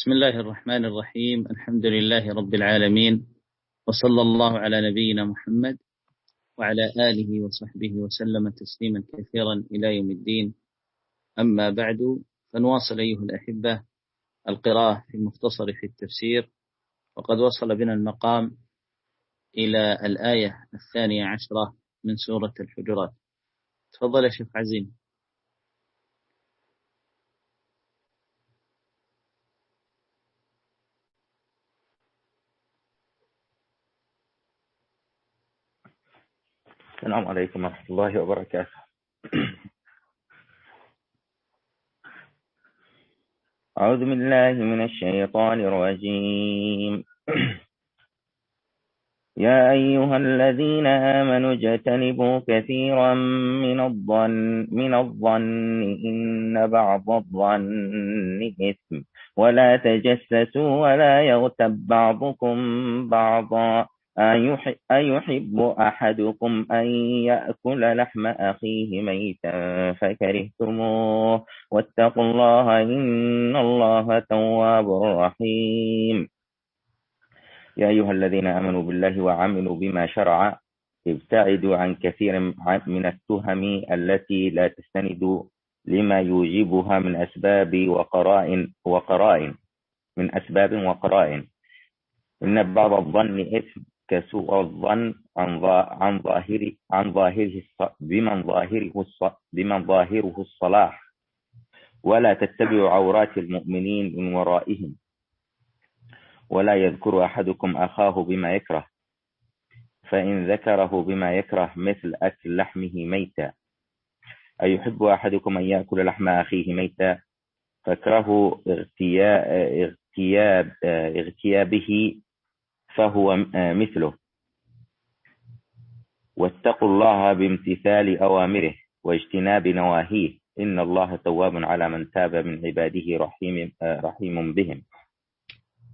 بسم الله الرحمن الرحيم. الحمد لله رب العالمين. وصلى الله على نبينا محمد وعلى آله وصحبه وسلم تسليما كثيرا إلى يوم الدين. أما بعد فنواصل أيها الأحبة القراءة في المختصر في التفسير. وقد وصل بنا المقام إلى الآية الثانية عشرة من سورة الحجرات. تفضل يا شيخ عزيم. السلام عليكم ورحمة الله وبركاته. أعوذ بالله من الشيطان الرجيم. يا أيها الذين آمنوا اجتنبوا كثيرا من الظن من الظن إن بعض الظن إثم. ولا تجسسوا ولا يغتب بعضكم بعضا. أيحب أحدكم أن يأكل لحم أخيه ميتا فكرهتموه. واتقوا الله إن الله تواب رحيم. يا أيها الذين آمنوا بالله وعملوا بما شرع ابتعدوا عن كثير من التهم التي لا تستند لما يوجبها من أسباب وقرائن وقرائن من أسباب وقرائن. إن بعض الظن إثم كسوء الظن عن ظاهر عن ظاهره بمن ظاهره بمن ظاهره الصلاح. ولا تتبعوا عورات المؤمنين من ورائهم. ولا يذكر أحدكم أخاه بما يكره. فإن ذكره بما يكره مثل أكل لحمه ميتا. أيحب أحدكم أن يأكل لحم أخيه ميتا؟ فاكره اغتياب اغتيابه فهو مثله. واتقوا الله بامتثال أوامره واجتناب نواهيه. إن الله تواب على من تاب من عباده رحيم, رحيم بهم.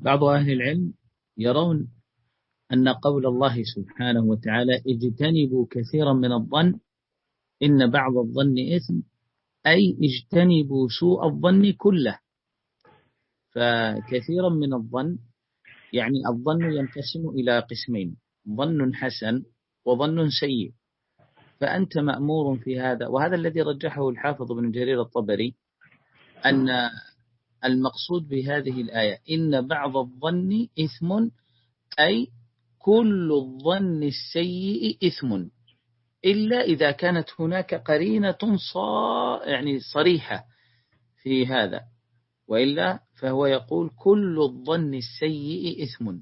بعض أهل العلم يرون أن قول الله سبحانه وتعالى اجتنبوا كثيرا من الظن إن بعض الظن إثم أي اجتنبوا سوء الظن كله. فكثيرا من الظن يعني الظن ينقسم إلى قسمين ظن حسن وظن سيء. فأنت مأمور في هذا وهذا الذي رجحه الحافظ بن جرير الطبري أن المقصود بهذه الآية إن بعض الظن إثم أي كل الظن السيء إثم إلا إذا كانت هناك قرينة يعني صريحة في هذا. وإلا فهو يقول كل الظن السيء إثم.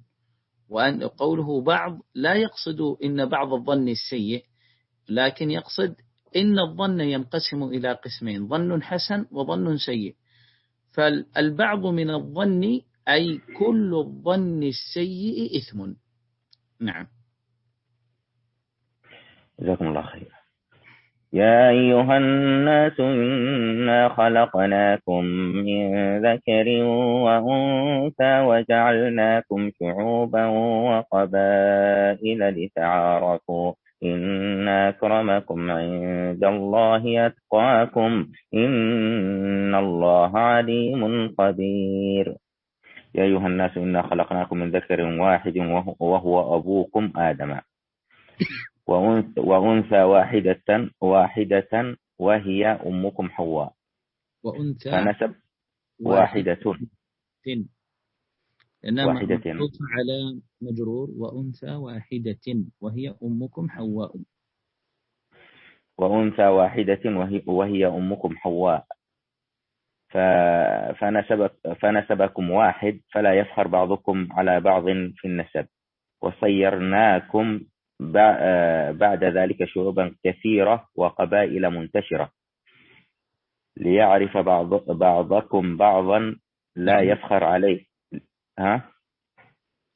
وأن قوله بعض لا يقصد إن بعض الظن السيء لكن يقصد إن الظن ينقسم إلى قسمين ظن حسن وظن سيء. فالبعض من الظن أي كل الظن السيء إثم. نعم. جزاكم الله خير يا أيها الناس إنا خلقناكم من ذكر وأنثى وجعلناكم شعوبا وقبائل لتعارفوا. إن أكرمكم عند الله أتقاكم. إن الله عليم قدير يا أيها الناس إنا خلقناكم من ذكر واحد وهو أبوكم آدم. وأنثى واحدة واحدة وهي أمكم حواء. وأنثى فنسب واحدة. واحدة. على مجرور وأنثى واحدة وهي أمكم حواء. وأنثى واحدة وهي, وهي أمكم حواء. فنسب فنسبكم واحد فلا يفخر بعضكم على بعض في النسب. وصيرناكم بعد ذلك شعوبا كثيرة وقبائل منتشرة. ليعرف بعض بعضكم بعضا لا يفخر عليه. ها؟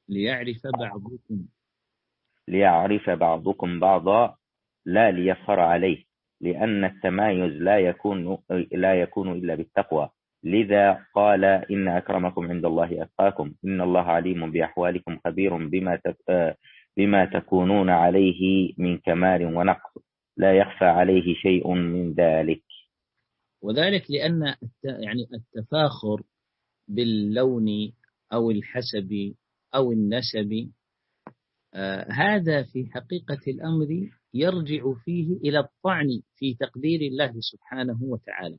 ليعرف بعضكم. ليعرف بعضكم بعضا لا ليفخر عليه. لأن التمايز لا يكون لا يكون إلا بالتقوى. لذا قال إن أكرمكم عند الله أتقاكم. إن الله عليم بأحوالكم خبير بما بما تكونون عليه من كمال ونقص. لا يخفى عليه شيء من ذلك. وذلك لأن يعني التفاخر باللون أو الحسب أو النسب آه هذا في حقيقة الأمر يرجع فيه إلى الطعن في تقدير الله سبحانه وتعالى.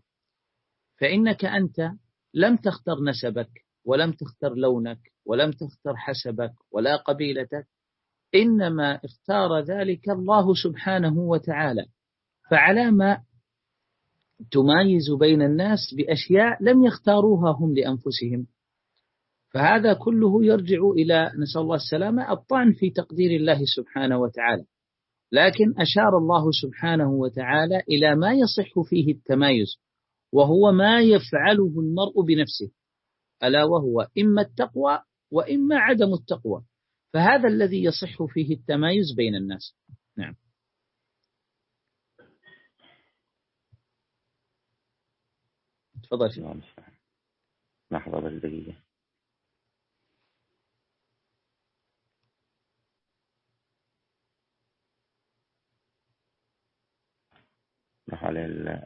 فإنك أنت لم تختر نسبك ولم تختر لونك ولم تختر حسبك ولا قبيلتك إنما اختار ذلك الله سبحانه وتعالى. فعلى ما تمايز بين الناس بأشياء لم يختاروها هم لأنفسهم. فهذا كله يرجع إلى نسأل الله السلامة الطعن في تقدير الله سبحانه وتعالى. لكن أشار الله سبحانه وتعالى إلى ما يصح فيه التمايز وهو ما يفعله المرء بنفسه ألا وهو إما التقوى وإما عدم التقوى. فهذا الذي يصح فيه التمايز بين الناس. نعم. تفضل لحظة بس دقيقة. على ال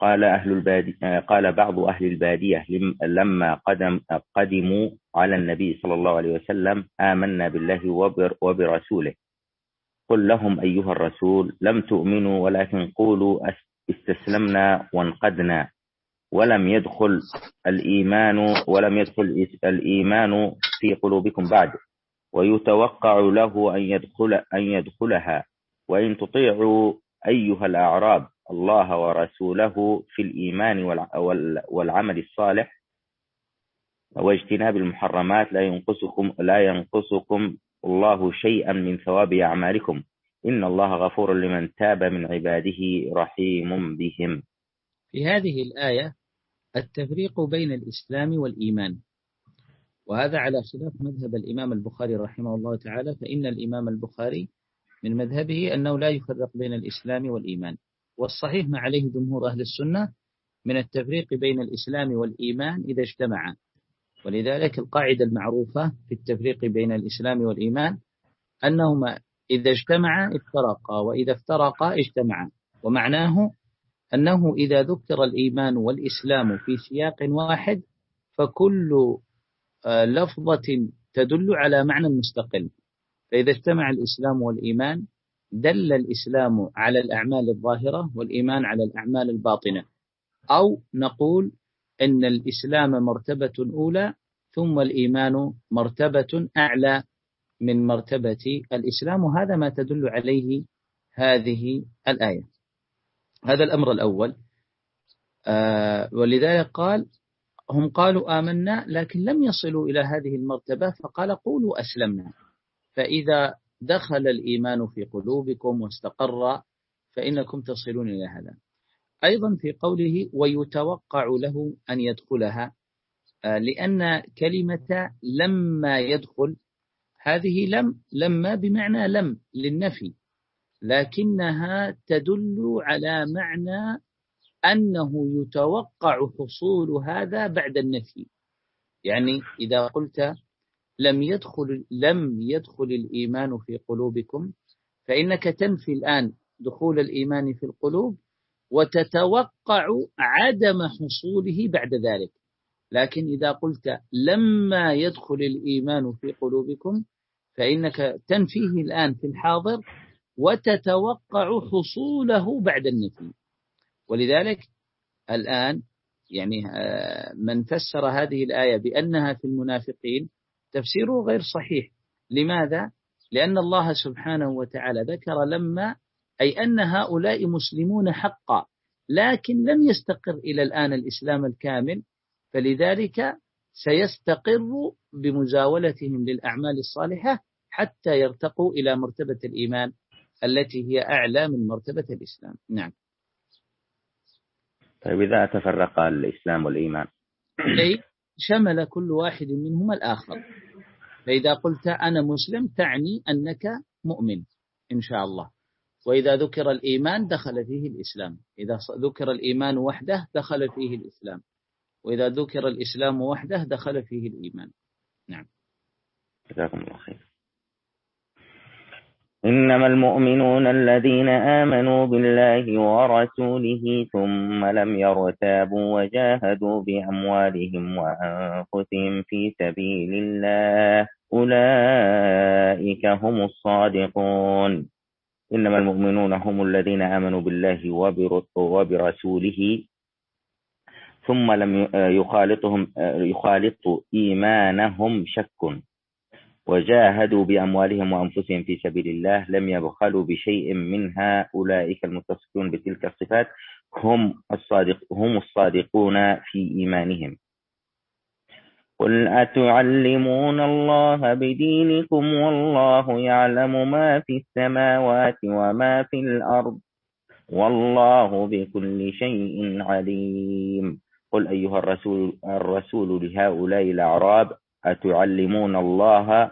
قال أهل البادية قال بعض أهل البادية لما قدم قدموا على النبي صلى الله عليه وسلم آمنا بالله وبرسوله. قل لهم أيها الرسول لم تؤمنوا ولكن قولوا استسلمنا وانقدنا. ولم يدخل الإيمان ولم يدخل الإيمان في قلوبكم بعد. ويتوقع له أن يدخل أن يدخلها. وإن تطيعوا أيها الأعراب الله ورسوله في الإيمان والعمل الصالح واجتناب المحرمات لا ينقصكم لا ينقصكم الله شيئا من ثواب أعمالكم. إن الله غفور لمن تاب من عباده رحيم بهم. في هذه الآية التفريق بين الإسلام والإيمان. وهذا على خلاف مذهب الإمام البخاري رحمه الله تعالى فإن الإمام البخاري من مذهبه أنه لا يفرق بين الإسلام والإيمان. والصحيح ما عليه جمهور أهل السنة من التفريق بين الإسلام والإيمان إذا اجتمعا ولذلك القاعدة المعروفة في التفريق بين الإسلام والإيمان أنهما إذا اجتمعا افترقا وإذا افترقا اجتمعا. ومعناه أنه إذا ذكر الإيمان والإسلام في سياق واحد فكل آه، لفظة تدل على معنى مستقل. فإذا اجتمع الإسلام والإيمان دل الإسلام على الأعمال الظاهرة والإيمان على الأعمال الباطنة. أو نقول أن الإسلام مرتبة أولى ثم الإيمان مرتبة أعلى من مرتبة الإسلام. وهذا ما تدل عليه هذه الآية. هذا الأمر الأول. آه ولذلك قال هم قالوا آمنا لكن لم يصلوا إلى هذه المرتبة فقال قولوا أسلمنا. فإذا دخل الإيمان في قلوبكم واستقر فإنكم تصلون إلى هذا. أيضا في قوله ويتوقع له أن يدخلها آه، لأن كلمة لما يدخل هذه لم لما بمعنى لم للنفي لكنها تدل على معنى أنه يتوقع حصول هذا بعد النفي. يعني إذا قلت لم يدخل لم يدخل الإيمان في قلوبكم فإنك تنفي الآن دخول الإيمان في القلوب وتتوقع عدم حصوله بعد ذلك. لكن إذا قلت لما يدخل الإيمان في قلوبكم فإنك تنفيه الآن في الحاضر وتتوقع حصوله بعد النفي. ولذلك الآن يعني آه، من فسر هذه الآية بأنها في المنافقين تفسيره غير صحيح. لماذا؟ لأن الله سبحانه وتعالى ذكر لما أي أن هؤلاء مسلمون حقا لكن لم يستقر إلى الآن الإسلام الكامل فلذلك سيستقر بمزاولتهم للأعمال الصالحة حتى يرتقوا إلى مرتبة الإيمان التي هي أعلى من مرتبة الإسلام. نعم. طيب إذا تفرق الإسلام والإيمان شمل كل واحد منهما الآخر. فإذا قلت أنا مسلم تعني أنك مؤمن إن شاء الله. وإذا ذكر الإيمان دخل فيه الإسلام. إذا ذكر الإيمان وحده دخل فيه الإسلام. وإذا ذكر الإسلام وحده دخل فيه الإيمان. نعم. جزاكم الله خير. إنما المؤمنون الذين آمنوا بالله ورسوله ثم لم يرتابوا وجاهدوا بأموالهم وأنفسهم في سبيل الله أولئك هم الصادقون. إنما المؤمنون هم الذين آمنوا بالله وبرسوله ثم لم يخالطهم يخالط إيمانهم شك. وجاهدوا بأموالهم وأنفسهم في سبيل الله لم يبخلوا بشيء منها أولئك المتصفون بتلك الصفات هم الصادق هم الصادقون في إيمانهم. قل أتعلمون الله بدينكم والله يعلم ما في السماوات وما في الأرض والله بكل شيء عليم. قل أيها الرسول, الرسول لهؤلاء الأعراب أتعلمون الله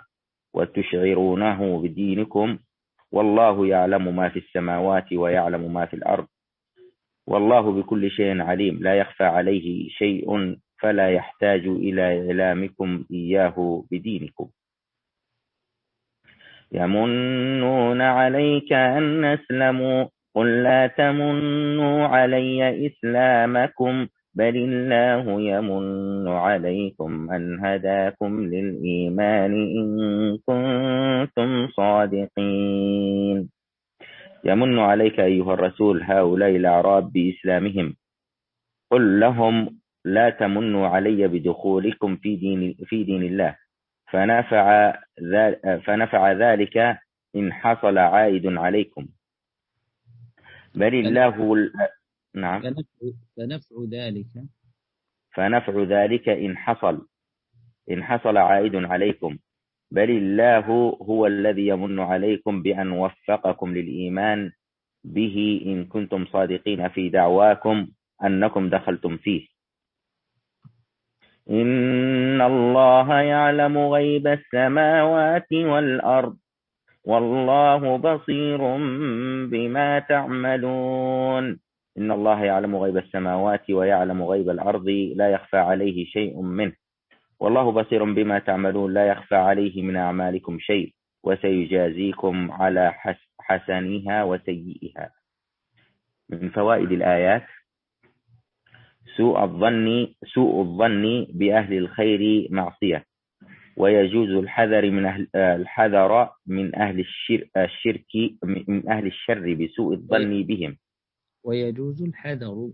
وتشعرونه بدينكم؟ والله يعلم ما في السماوات ويعلم ما في الأرض. والله بكل شيء عليم. لا يخفى عليه شيء فلا يحتاج إلى إعلامكم إياه بدينكم. يمنون عليك أن أسلموا قل لا تمنوا علي إسلامكم. بل الله يمن عليكم أن هداكم للإيمان إن كنتم صادقين يمن عليك أيها الرسول هؤلاء الأعراب بإسلامهم قل لهم لا تمنوا علي بدخولكم في دين, في دين الله فنفع, فنفع ذلك إن حصل عائد عليكم بل الله نعم. فنفع ذلك. فنفع ذلك إن حصل إن حصل عائد عليكم. بل الله هو الذي يمن عليكم بأن وفقكم للإيمان به إن كنتم صادقين في دعواكم أنكم دخلتم فيه. إن الله يعلم غيب السماوات والأرض. والله بصير بما تعملون. إن الله يعلم غيب السماوات ويعلم غيب الأرض لا يخفى عليه شيء منه. والله بصير بما تعملون لا يخفى عليه من أعمالكم شيء وسيجازيكم على حسنها وسيئها. من فوائد الآيات سوء الظن سوء الظن بأهل الخير معصية ويجوز الحذر من أهل الحذر من أهل الشرك من أهل الشر بسوء الظن بهم. ويجوز الحذر.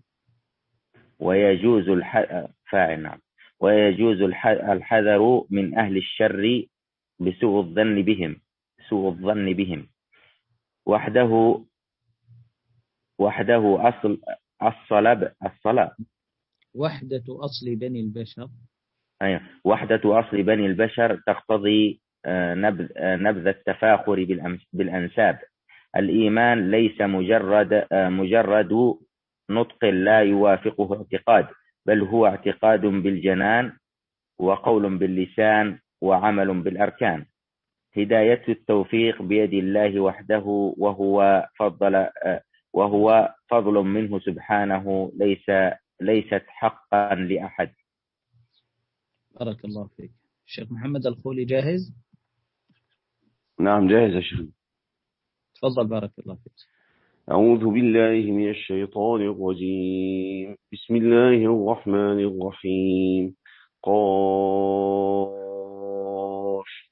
ويجوز الح... فاعل نعم. ويجوز الحذر من أهل الشر بسوء الظن بهم سوء الظن بهم. وحده وحده أصل الصلب الصلاة. وحدة أصل بني البشر. أيوة. وحدة أصل بني البشر تقتضي آه، نبذ, آه، نبذ التفاخر بالأنساب. الإيمان ليس مجرد آه، مجرد نطق لا يوافقه اعتقاد بل هو اعتقاد بالجنان وقول باللسان وعمل بالأركان. هداية التوفيق بيد الله وحده وهو فضل وهو فضل منه سبحانه ليس ليست حقا لأحد. بارك الله فيك. الشيخ محمد الخولي جاهز؟ نعم جاهز يا شيخ. تفضل بارك الله فيك. أعوذ بالله من الشيطان الرجيم. بسم الله الرحمن الرحيم. قاف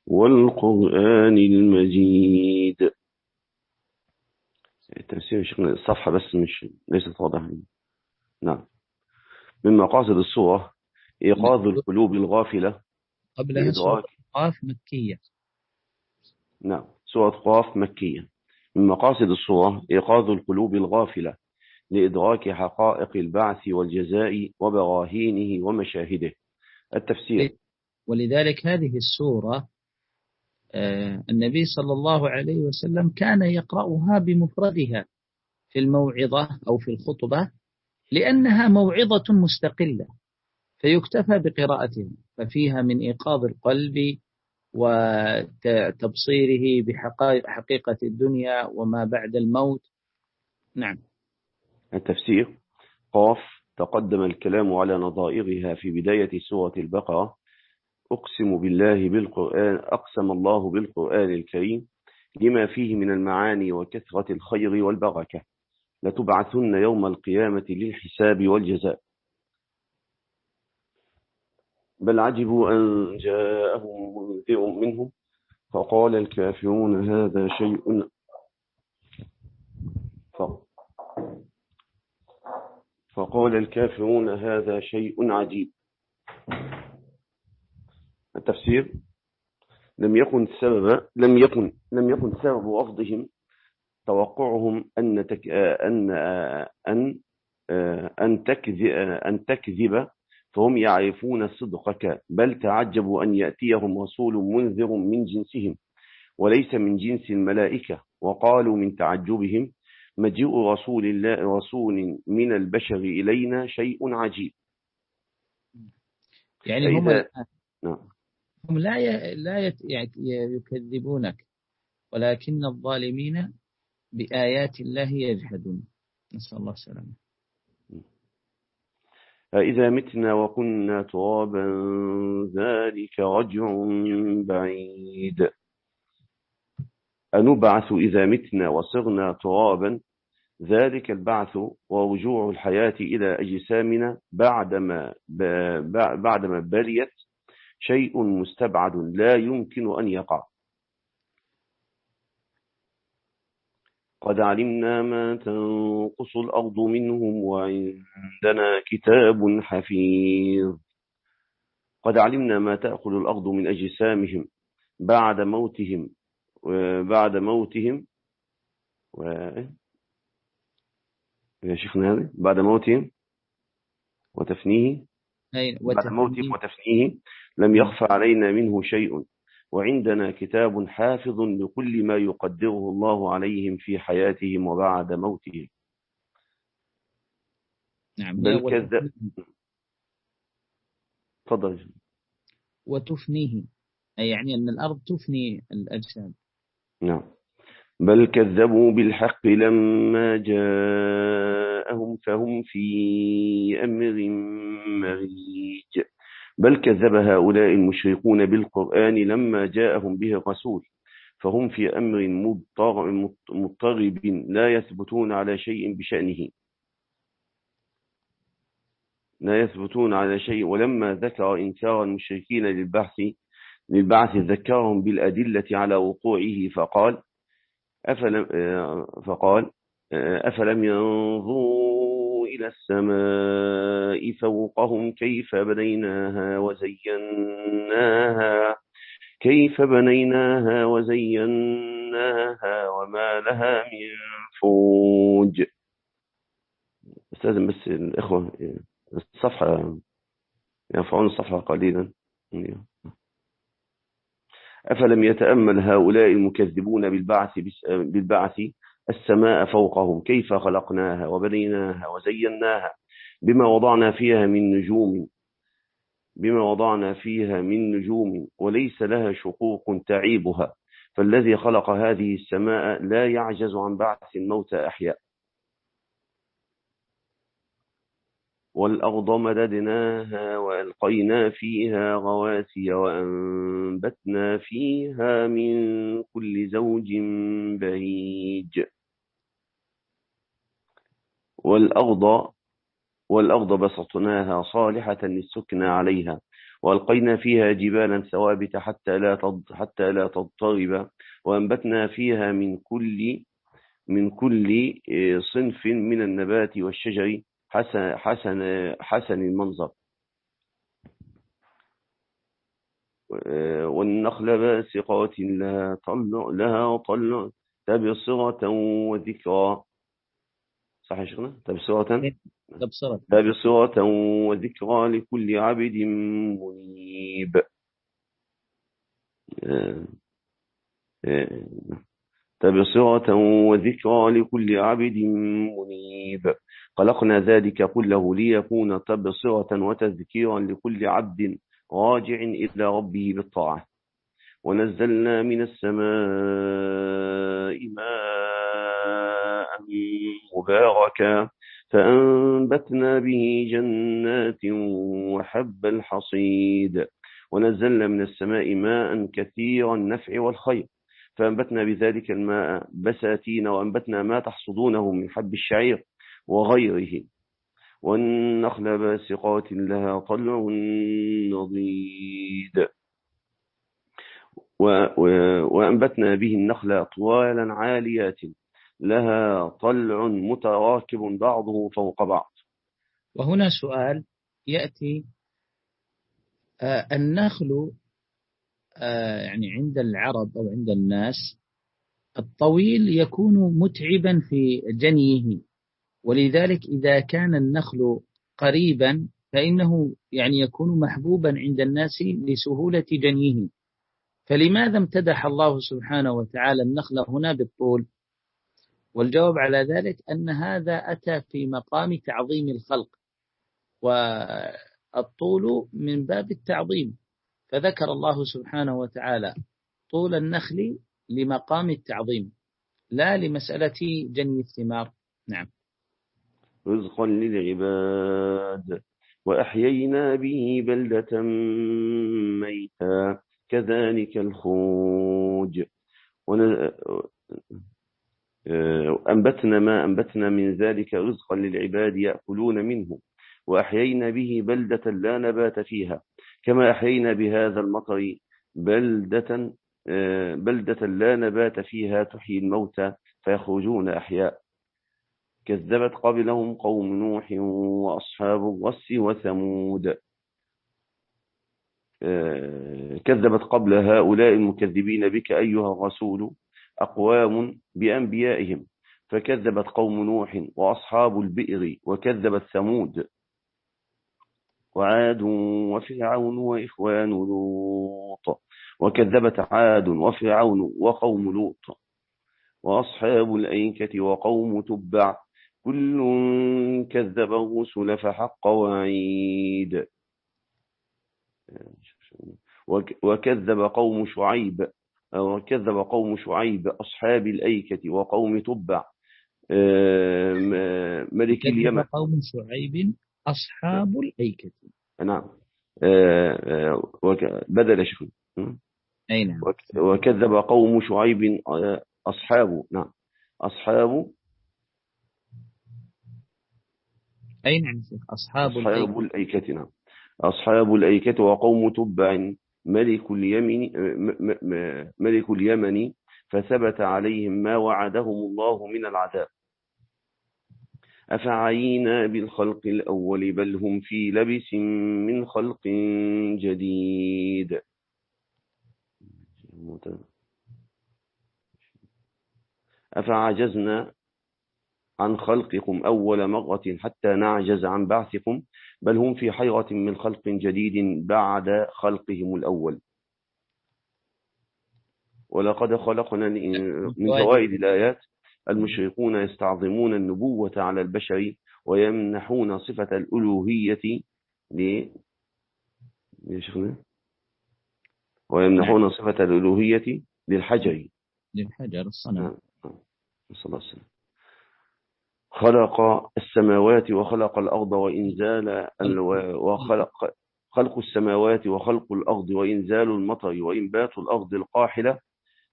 والقرآن المجيد. التفسير الصفحة بس مش ليست واضحة. نعم. من مقاصد الصورة إيقاظ القلوب الغافلة. قبلها سورة قاف مكية. نعم. سورة قاف مكية. من مقاصد الصورة إيقاظ القلوب الغافلة لإدراك حقائق البعث والجزاء وبراهينه ومشاهده. التفسير. ولذلك هذه السورة آه، النبي صلى الله عليه وسلم كان يقرأها بمفردها في الموعظة أو في الخطبة لأنها موعظة مستقلة فيكتفى بقراءتها ففيها من إيقاظ القلب وتبصيره بحقيقة الدنيا وما بعد الموت. نعم. التفسير قاف تقدم الكلام على نظائرها في بداية سورة البقرة. أقسم بالله بالقرآن أقسم الله بالقرآن الكريم لما فيه من المعاني وكثرة الخير والبركة. لتبعثن يوم القيامة للحساب والجزاء. بل عجبوا أن جاءهم منذر منهم فقال الكافرون هذا شيء فقال الكافرون هذا شيء عجيب. التفسير لم يكن سبب لم يكن لم يكن سبب رفضهم توقعهم أن تك أن أن أن تكذب أن تكذب فهم يعرفون صدقك بل تعجبوا أن يأتيهم رسول منذر من جنسهم وليس من جنس الملائكة وقالوا من تعجبهم مجيء رسول الله رسول من البشر إلينا شيء عجيب. يعني هم نعم. هم لا ي... لا يت... يعني يكذبونك ولكن الظالمين بآيات الله يجحدون. نسأل الله السلامة. فإذا متنا وكنا ترابا ذلك رجع بعيد. أنبعث إذا متنا وصرنا ترابا ذلك البعث ورجوع الحياة إلى أجسامنا بعدما بعدما بليت شيء مستبعد لا يمكن أن يقع. قد علمنا ما تنقص الأرض منهم وعندنا كتاب حفيظ. قد علمنا ما تأكل الأرض من أجسامهم بعد موتهم بعد موتهم و... يا شيخنا هذا بعد موتهم وتفنيه بعد موتهم وتفنيه لم يخفى علينا منه شيء. وعندنا كتاب حافظ لكل ما يقدره الله عليهم في حياتهم وبعد موتهم. نعم بل كذب تفضل وتفنيه أي يعني أن الأرض تفني الأجساد. نعم. بل كذبوا بالحق لما جاءهم فهم في أمر مريج. بل كذب هؤلاء المشركون بالقرآن لما جاءهم به الرسول فهم في أمر مضطرب لا يثبتون على شيء بشأنه. لا يثبتون على شيء ولما ذكر إنكار المشركين للبحث للبعث ذكرهم بالأدلة على وقوعه فقال أفلم, فقال أفلم ينظروا إلى السماء فوقهم كيف بنيناها وزيناها كيف بنيناها وزيناها وما لها من فوج. استاذن بس الإخوة الصفحة يرفعون الصفحة قليلا. أفلم يتأمل هؤلاء المكذبون بالبعث, بالبعث السماء فوقهم كيف خلقناها وبنيناها وزيناها بما وضعنا فيها من نجوم. بما وضعنا فيها من نجوم وليس لها شقوق تعيبها. فالذي خلق هذه السماء لا يعجز عن بعث الموتى أحياء. والأرض مددناها وألقينا فيها رواسي وأنبتنا فيها من كل زوج بهيج. والأرض والأرض بسطناها صالحة للسكن عليها وألقينا فيها جبالا ثوابت حتى لا حتى لا تضطرب وأنبتنا فيها من كل من كل آه، صنف من النبات والشجر حسن حسن حسن المنظر. والنخل باسقات لها طلع لها طلع تبصرة وذكرى. صح يا شيخنا؟ تبصرة تبصرة تبصرة وذكرى لكل عبد منيب. تبصرة وذكرى لكل عبد منيب. خلقنا ذلك كله ليكون تبصرة وتذكيرا لكل عبد راجع إلى ربه بالطاعة. ونزلنا من السماء ماء مباركا فأنبتنا به جنات وحب الحصيد ونزلنا من السماء ماء كثير النفع والخير فأنبتنا بذلك الماء بساتين وأنبتنا ما تحصدونه من حب الشعير وغيره والنخل باسقات لها طلع نضيد وأنبتنا به النخل أطوالا عاليات لها طلع متراكب بعضه فوق بعض. وهنا سؤال يأتي آه النخل آه يعني عند العرب أو عند الناس الطويل يكون متعبا في جنيه. ولذلك إذا كان النخل قريبا فإنه يعني يكون محبوبا عند الناس لسهولة جنيه. فلماذا امتدح الله سبحانه وتعالى النخل هنا بالطول؟ والجواب على ذلك أن هذا أتى في مقام تعظيم الخلق والطول من باب التعظيم. فذكر الله سبحانه وتعالى طول النخل لمقام التعظيم لا لمسألة جني الثمار. نعم. رزقا للعباد وأحيينا به بلدة ميتا كذلك الخروج أنبتنا ما أنبتنا من ذلك رزقا للعباد يأكلون منه وأحيينا به بلدة لا نبات فيها كما أحيينا بهذا المطر بلدة بلدة لا نبات فيها تحيي الموتى فيخرجون أحياء. كذبت قبلهم قوم نوح وأصحاب الرس وثمود. كذبت قبل هؤلاء المكذبين بك أيها الرسول. أقوام بأنبيائهم. فكذبت قوم نوح وأصحاب البئر وكذبت ثمود وعاد وفرعون وإخوان لوط وكذبت عاد وفرعون وقوم لوط وأصحاب الأيكة وقوم تبع كل كذب الرسل فحق وعيد. وكذب قوم شعيب وكذب قوم شعيب أصحاب الأيكة وقوم تبع ملك اليمن. قوم شعيب أصحاب الأيكة. نعم. بدل شكل أي نعم. وكذب قوم شعيب أصحاب. نعم. أصحاب. أي نعم أصحاب, أصحاب الأيكة. نعم. أصحاب الأيكة وقوم تبع. ملك اليمن ملك اليمن فثبت عليهم ما وعدهم الله من العذاب. أفعينا بالخلق الأول بل هم في لبس من خلق جديد. أفعجزنا عن خلقكم أول مرة حتى نعجز عن بعثكم بل هم في حيرة من خلق جديد بعد خلقهم الأول. ولقد خلقنا من فوائد الآيات المشركون يستعظمون النبوة على البشر ويمنحون صفة الألوهية ل ويمنحون صفة الألوهية للحجر. للحجر الصنم. نعم. صلى الله عليه وسلم. خلق السماوات وخلق الأرض وإنزال وخلق خلق السماوات وخلق الأرض وإنزال المطر وإنبات الأرض القاحلة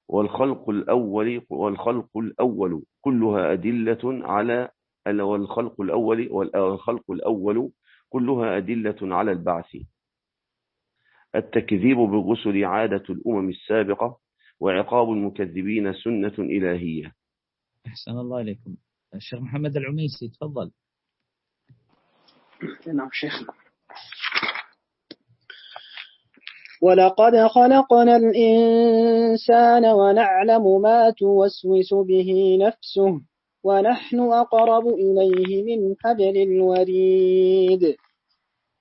والخلق الأول والخلق الأول. كلها أدلة على والخلق الأول والخلق الأول. كلها أدلة على البعث. التكذيب بالرسل عادة الأمم السابقة وعقاب المكذبين سنة إلهية. أحسن الله إليكم. الشيخ محمد العميسي تفضل. نعم شيخنا ولقد خلقنا الإنسان ونعلم ما توسوس به نفسه ونحن أقرب إليه من حبل الوريد.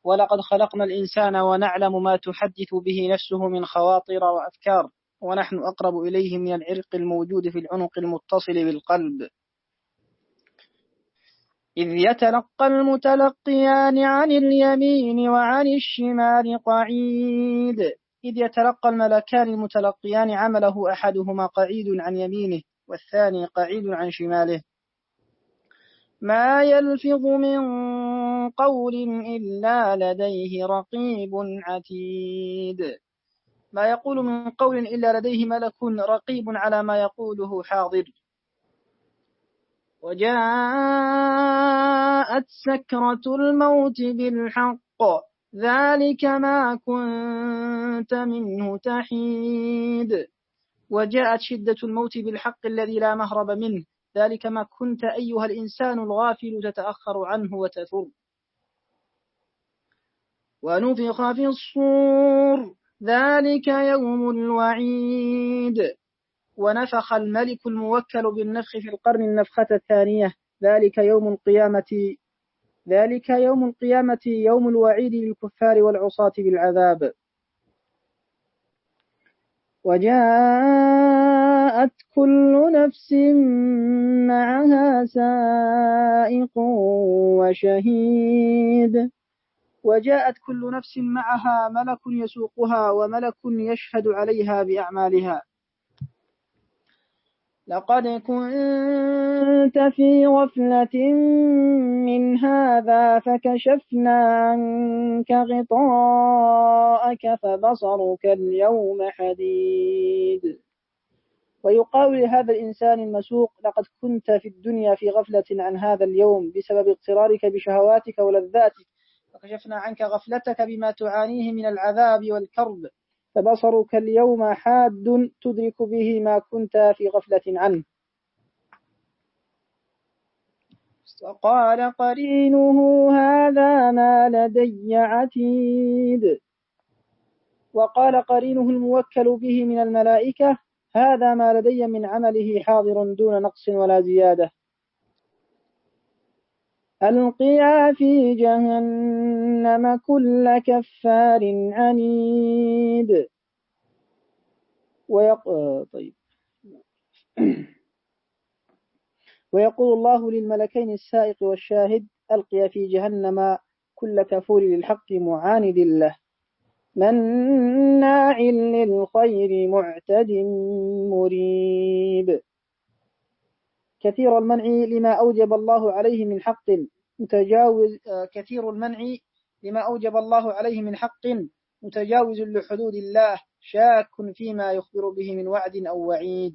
ولقد خلقنا الإنسان ونعلم ما تحدث به نفسه من خواطر وأفكار ونحن أقرب إليه من العرق الموجود في العنق المتصل بالقلب. إذ يتلقى المتلقيان عن اليمين وعن الشمال قعيد. إذ يتلقى الملكان المتلقيان عمله أحدهما قعيد عن يمينه والثاني قعيد عن شماله. ما يلفظ من قول إلا لديه رقيب عتيد. ما يقول من قول إلا لديه ملك رقيب على ما يقوله حاضر. وجاءت سكرة الموت بالحق. ذلك ما كنت منه تحيد. وجاءت شدة الموت بالحق الذي لا مهرب منه. ذلك ما كنت أيها الإنسان الغافل تتأخر عنه وتثر ونفخ في الصور. ذلك يوم الوعيد. ونفخ الملك الموكل بالنفخ في القرن النفخة الثانية. ذلك يوم القيامة ذلك يوم القيامة يوم الوعيد للكفار والعصاة بالعذاب. وجاءت كل نفس معها سائق وشهيد. وجاءت كل نفس معها ملك يسوقها وملك يشهد عليها بأعمالها. لقد كنت في غفلة من هذا فكشفنا عنك غطاءك فبصرك اليوم حديد. ويقال لهذا الإنسان المسوق لقد كنت في الدنيا في غفلة عن هذا اليوم بسبب اغترارك بشهواتك ولذاتك فكشفنا عنك غفلتك بما تعانيه من العذاب والكرب. فبصرك اليوم حاد تدرك به ما كنت في غفلة عنه. وقال قرينه هذا ما لدي عتيد. وقال قرينه الموكل به من الملائكة هذا ما لدي من عمله حاضر دون نقص ولا زيادة. ألقيا في جهنم. كل كفار عنيد. ويق... طيب. ويقول الله للملكين السائق والشاهد ألقيا في جهنم كل كفور للحق معاند له. مناع للخير معتد مريب. كثير المنع لما أوجب الله عليه من حق متجاوز كثير المنع لما أوجب الله عليه من حق متجاوز لحدود الله شاك فيما يخبر به من وعد أو وعيد.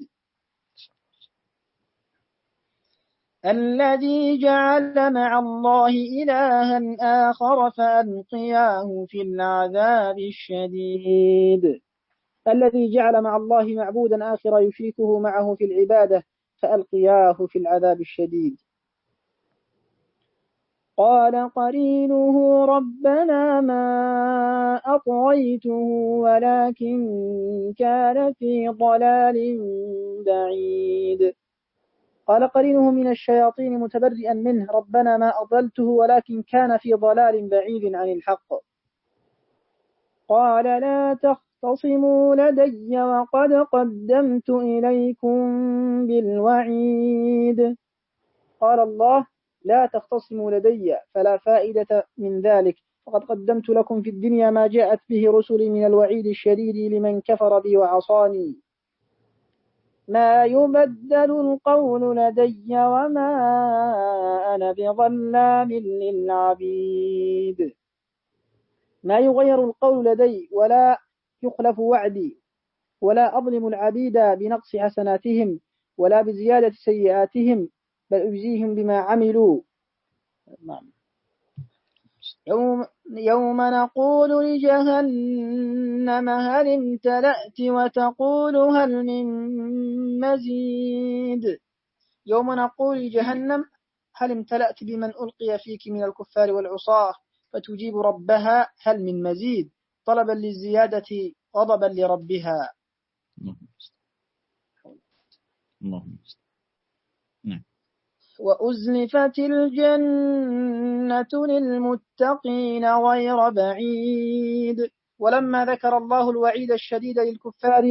الذي جعل مع الله إلها آخر فألقياه في العذاب الشديد. الذي جعل مع الله معبودا آخر يشركه معه في العبادة فألقياه في العذاب الشديد. قال قرينه ربنا ما أطغيته ولكن كان في ضلال بعيد. قال قرينه من الشياطين متبرئا منه ربنا ما أضلته ولكن كان في ضلال بعيد عن الحق. قال لا تخ تختصموا لدي وقد قدمت إليكم بالوعيد. قال الله لا تختصموا لدي فلا فائدة من ذلك. فقد قدمت لكم في الدنيا ما جاءت به رسلي من الوعيد الشديد لمن كفر بي وعصاني. ما يبدل القول لدي وما أنا بظلام للعبيد. ما يغير القول لدي ولا يخلف وعدي ولا أظلم العبيد بنقص حسناتهم ولا بزيادة سيئاتهم بل أجزيهم بما عملوا. نعم. يوم, يوم نقول لجهنم هل امتلأت وتقول هل من مزيد؟ يوم نقول لجهنم هل امتلأت بمن ألقي فيك من الكفار والعصاة فتجيب ربها هل من مزيد؟ طلبا للزيادة غضبا لربها. نعم. وأزلفت الجنة للمتقين غير بعيد. ولما ذكر الله الوعيد الشديد للكفار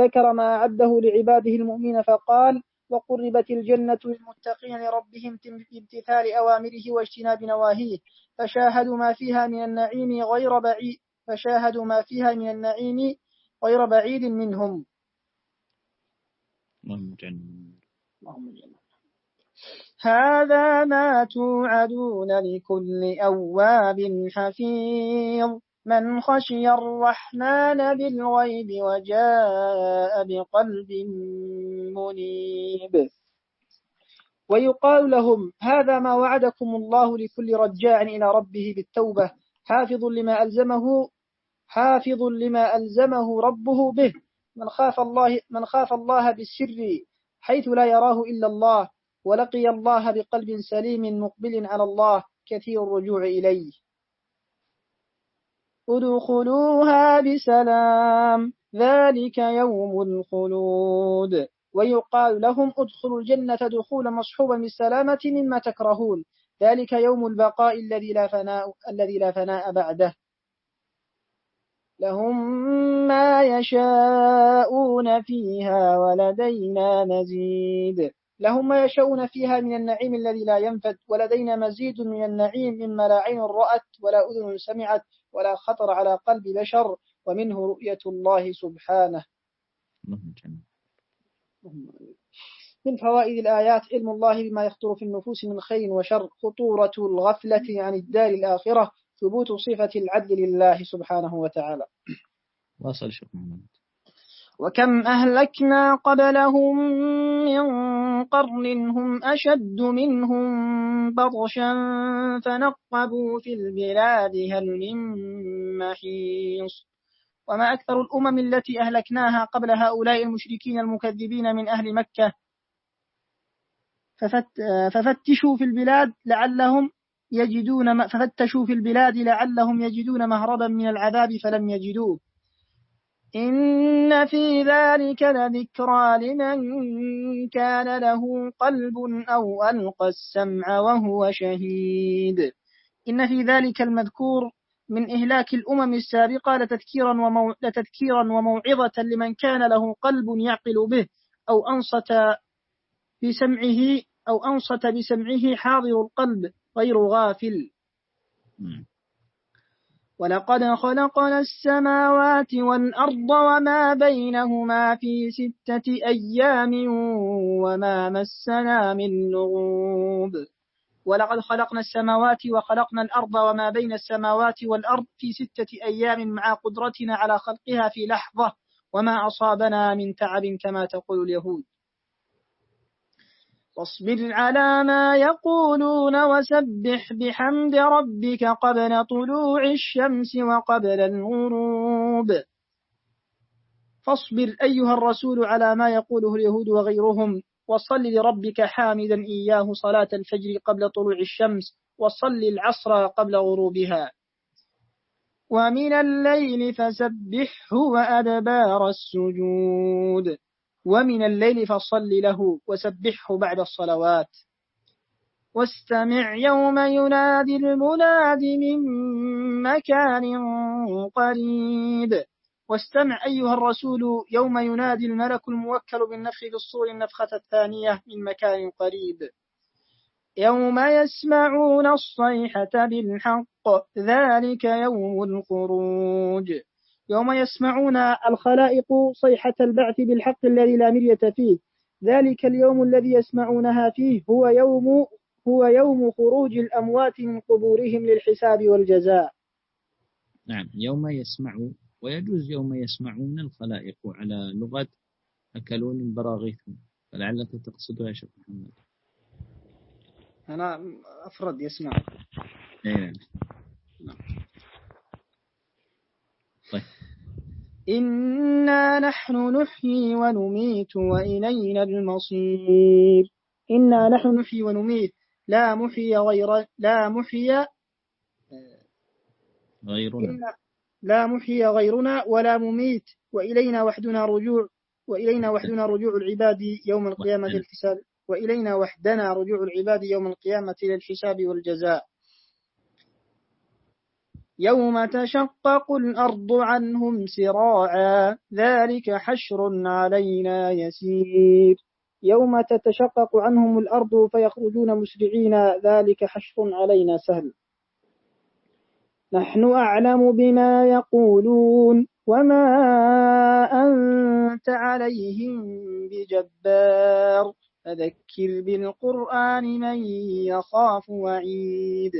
ذكر ما أعده لعباده المؤمنين فقال وقربت الجنة للمتقين لربهم بامتثال أوامره واجتناب نواهيه. فشاهدوا ما فيها من النعيم غير بعيد فشاهدوا ما فيها من النعيم غير بعيد منهم. اللهم جنة اللهم جل هذا ما توعدون لكل أواب حفيظ. من خشي الرحمن بالغيب وجاء بقلب منيب. ويقال لهم هذا ما وعدكم الله لكل رجاع إلى ربه بالتوبة. حافظ لما ألزمه حافظ لما ألزمه ربه به. من خاف الله من خاف الله بالسر حيث لا يراه إلا الله. ولقي الله بقلب سليم مقبل على الله كثير الرجوع إليه. ادخلوها بسلام ذلك يوم الخلود. ويقال لهم ادخلوا الجنة دخولا مصحوبا بالسلامة مما تكرهون. ذلك يوم البقاء الذي لا فناء الذي لا فناء بعده. لهم ما يشاءون فيها ولدينا مزيد. لهم ما يشاءون فيها من النعيم الذي لا ينفد ولدينا مزيد من النعيم مما لا عين رأت ولا أذن سمعت ولا خطر على قلب بشر ومنه رؤية الله سبحانه. من فوائد الآيات علم الله بما يخطر في النفوس من خير وشر خطورة الغفلة عن الدار الآخرة ثبوت صفة العدل لله سبحانه وتعالى. واصل محمد وكم أهلكنا قبلهم من قرن هم أشد منهم بطشا فنقبوا في البلاد هل من محيص وما أكثر الأمم التي أهلكناها قبل هؤلاء المشركين المكذبين من أهل مكة ففت ففتشوا في البلاد لعلهم يجدون ففتشوا في البلاد لعلهم يجدون مهربا من العذاب فلم يجدوه إن في ذلك لذكرى لمن كان له قلب أو ألقى السمع وهو شهيد. إن في ذلك المذكور من إهلاك الأمم السابقة لتذكيرا, ومو... لتذكيرا وموعظة لمن كان له قلب يعقل به أو أنصت بسمعه أو أنصت بسمعه حاضر القلب غير غافل. ولقد خلقنا السماوات والأرض وما بينهما في ستة أيام وما مسنا من لغوب. ولقد خلقنا السماوات وخلقنا الأرض وما بين السماوات والأرض في ستة أيام مع قدرتنا على خلقها في لحظة وما أصابنا من تعب كما تقول اليهود. واصبر على ما يقولون وسبح بحمد ربك قبل طلوع الشمس وقبل الغروب. فاصبر أيها الرسول على ما يقوله اليهود وغيرهم وصل لربك حامدا إياه صلاة الفجر قبل طلوع الشمس وصل العصر قبل غروبها. ومن الليل فسبحه وأدبار السجود. ومن الليل فصل له وسبحه بعد الصلوات. واستمع يوم ينادي المناد من مكان قريب. واستمع أيها الرسول يوم ينادي الملك الموكل بالنفخ في الصور النفخة الثانية من مكان قريب. يوم يسمعون الصيحة بالحق ذلك يوم الخروج. يوم يسمعون الخلائق صيحة البعث بالحق الذي لا مرية فيه. ذلك اليوم الذي يسمعونها فيه هو يوم هو يوم خروج الأموات من قبورهم للحساب والجزاء. نعم يوم يسمع ويجوز يوم يسمعون الخلائق على لغة أكلون البراغيث فلعلك تقصد يا شيخ محمد. أنا أفرد يسمع. إيه، نعم نعم. طيب. إنا نحن نحيي ونميت وإلينا المصير. إنا نحن نحيي ونميت. لا محيي غير لا محيي غيرنا. لا محيي غيرنا ولا مميت. وإلينا وحدنا رجوع. وإلينا وحدنا رجوع العباد يوم القيامة. للحساب. وإلينا وحدنا رجوع العباد يوم القيامة للحساب والجزاء. يوم تشقق الأرض عنهم سراعا ذلك حشر علينا يسير. يوم تتشقق عنهم الأرض فيخرجون مسرعين ذلك حشر علينا سهل. نحن أعلم بما يقولون وما أنت عليهم بجبار. فذكر بالقرآن من يخاف وعيد.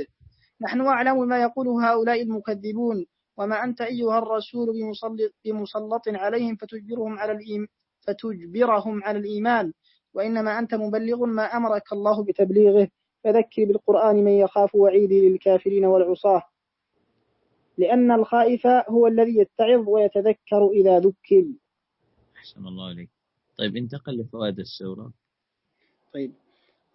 نحن أعلم ما يقوله هؤلاء المكذبون. وما أنت أيها الرسول بمسلط, بمسلط عليهم فتجبرهم على الإيمان فتجبرهم على الإيمان. وإنما أنت مبلغ ما أمرك الله بتبليغه. فذكر بالقرآن من يخاف وعيدي للكافرين والعصاة. لأن الخائف هو الذي يتعظ ويتذكر إذا ذكر. أحسن الله عليك. طيب انتقل لفوائد السورة. طيب.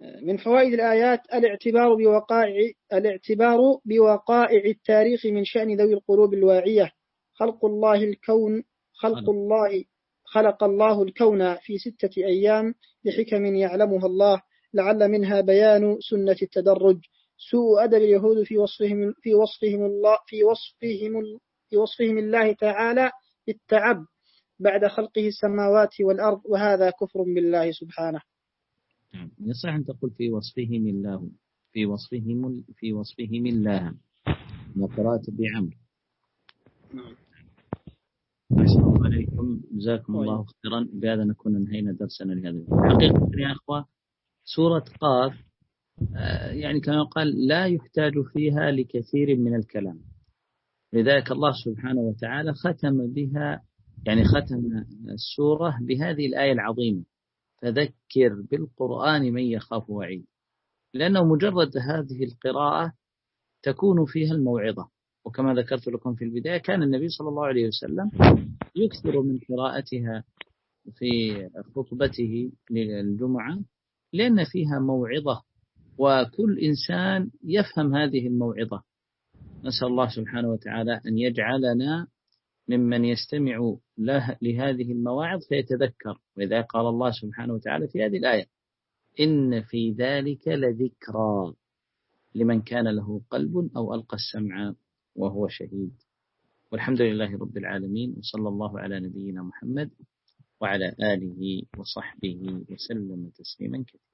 من فوائد الآيات الاعتبار بوقائع الاعتبار بوقائع التاريخ من شأن ذوي القلوب الواعية. خلق الله الكون خلق الله خلق الله الكون في ستة أيام لحكم يعلمها الله. لعل منها بيان سنة التدرج. سوء أدب اليهود في وصفهم في وصفهم الله في وصفهم في وصفهم الله تعالى بالتعب بعد خلقه السماوات والأرض. وهذا كفر بالله سبحانه. يصح أن تقول في وصفهم الله في وصفهم في وصفهم الله. قراءة بعمر. نعم. أحسن عليكم. جزاكم الله خيرا. بهذا نكون انهينا درسنا لهذا حقيقة يا أخوة سورة قاف آه، يعني كما قال لا يحتاج فيها لكثير من الكلام. لذلك الله سبحانه وتعالى ختم بها يعني ختم السورة بهذه الآية العظيمة. فذكر بالقرآن من يخاف وعيد. لأنه مجرد هذه القراءة تكون فيها الموعظة. وكما ذكرت لكم في البداية كان النبي صلى الله عليه وسلم يكثر من قراءتها في خطبته للجمعة لأن فيها موعظة. وكل إنسان يفهم هذه الموعظة. نسأل الله سبحانه وتعالى أن يجعلنا ممن يستمع له لهذه المواعظ فيتذكر. وإذا قال الله سبحانه وتعالى في هذه الآية إن في ذلك لذكرى لمن كان له قلب أو ألقى السمع وهو شهيد. والحمد لله رب العالمين وصلى الله على نبينا محمد وعلى آله وصحبه وسلم تسليما كثيرا.